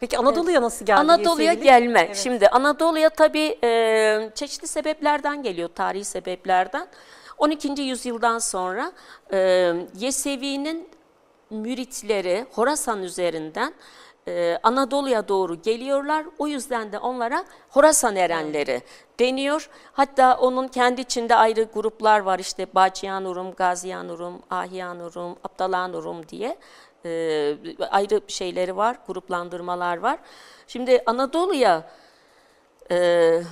Peki Anadolu'ya nasıl geldi Anadolu'ya gelme. Evet. Şimdi Anadolu'ya tabii e, çeşitli sebeplerden geliyor, tarihi sebeplerden. 12. yüzyıldan sonra e, Yesevi'nin müritleri Horasan üzerinden e, Anadolu'ya doğru geliyorlar. O yüzden de onlara Horasan erenleri deniyor. Hatta onun kendi içinde ayrı gruplar var işte Bacıyanurum, Gaziyanurum, Ahyanurum, Abdalanurum diye e, ayrı şeyleri var, gruplandırmalar var. Şimdi Anadolu'ya e,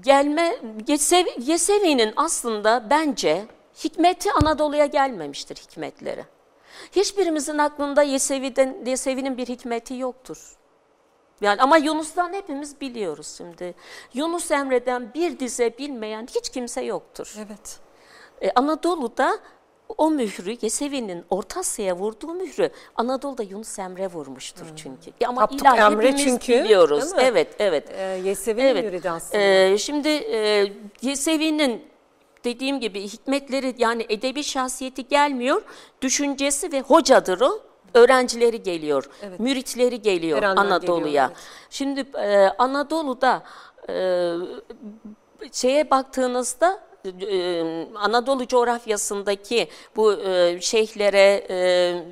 gelme, Yesevi, Yesevi'nin aslında bence hikmeti Anadolu'ya gelmemiştir hikmetleri. Hiçbirimizin aklında Yesevi'den, Yesevi'nin bir hikmeti yoktur. Yani ama Yunus'tan hepimiz biliyoruz şimdi. Yunus Emre'den bir dize bilmeyen hiç kimse yoktur. Evet. Ee, Anadolu'da o mührü, Yesevi'nin Orta Asya'ya vurduğu mührü Anadolu'da Yunus Emre vurmuştur çünkü. Ya Ama Tapduk ilahi Emre hepimiz çünkü, biliyoruz. Evet, evet. Ee, Yesevi'nin Evet. müridi aslında. Ee, şimdi e, Yesevi'nin dediğim gibi hikmetleri yani edebi şahsiyeti gelmiyor. Düşüncesi ve hocadır o. Öğrencileri geliyor, Evet. müritleri geliyor Anadolu'ya. evet. Şimdi e, Anadolu'da e, şeye baktığınızda Anadolu coğrafyasındaki bu e, şeyhlere e,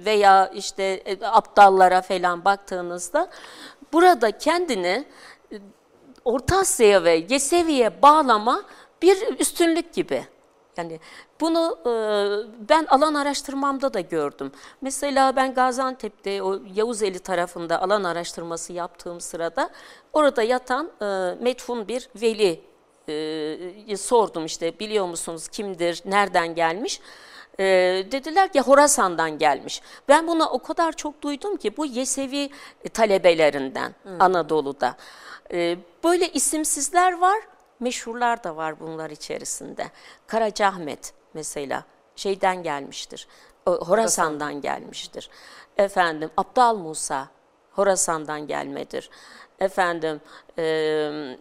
veya işte e, aptallara falan baktığınızda burada kendini e, Orta Asya'ya ve Yesevi'ye bağlama bir üstünlük gibi. Yani bunu e, ben alan araştırmamda da gördüm. Mesela ben Gaziantep'te o Yavuzeli tarafında alan araştırması yaptığım sırada orada yatan e, metfun bir veli e, sordum işte biliyor musunuz kimdir, nereden gelmiş? E, dediler ki Horasan'dan gelmiş. Ben bunu o kadar çok duydum ki bu Yesevi talebelerinden Anadolu'da. E, böyle isimsizler var, meşhurlar da var bunlar içerisinde. Karacaahmet mesela şeyden gelmiştir, o, Horasan'dan gelmiştir. Efendim Abdal Musa Horasan'dan gelmedir. Efendim e,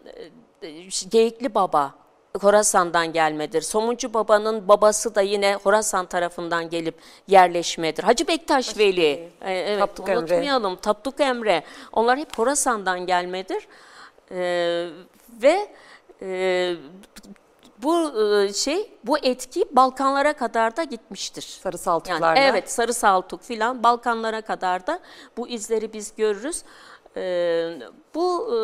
Geyikli Baba Horasan'dan gelmedir. Somuncu Baba'nın babası da yine Horasan tarafından gelip yerleşmedir. Hacı Bektaş Veli, e, evet, Tapduk Emre. unutmayalım. Tapduk Emre. Onlar hep Horasan'dan gelmedir. E, ve e, bu şey, bu etki Balkanlara kadar da gitmiştir. Sarı Yani saltuklarla. evet Sarı Saltuk filan Balkanlara kadar da bu izleri biz görürüz. Ee, bu e,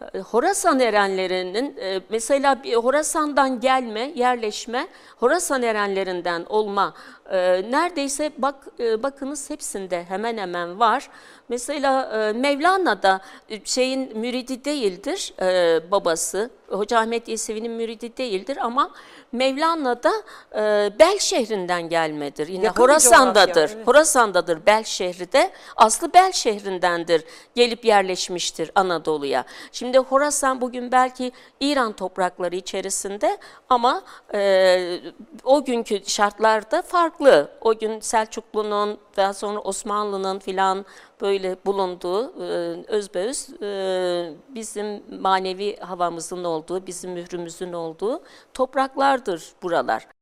Horasan erenlerinin e, mesela bir Horasan'dan gelme, yerleşme, Horasan erenlerinden olma e, neredeyse bak e, bakınız hepsinde hemen hemen var. Mesela e, Mevlana da e, şeyin müridi değildir e, babası. Hoca Ahmet Yesevi'nin müridi değildir ama Mevlana da e, Bel şehrinden gelmedir. Yine Yakın Horasan'dadır. evet. Horasan'dadır Bel şehri de. Aslı Bel şehrindendir. Gelip yerleşmiştir Anadolu'ya. Şimdi Horasan bugün belki İran toprakları içerisinde ama e, o günkü şartlarda farklı. O gün Selçuklu'nun daha sonra Osmanlı'nın filan böyle bulunduğu e, özbeöz e, bizim manevi havamızın olduğu, bizim mührümüzün olduğu topraklardır buralar.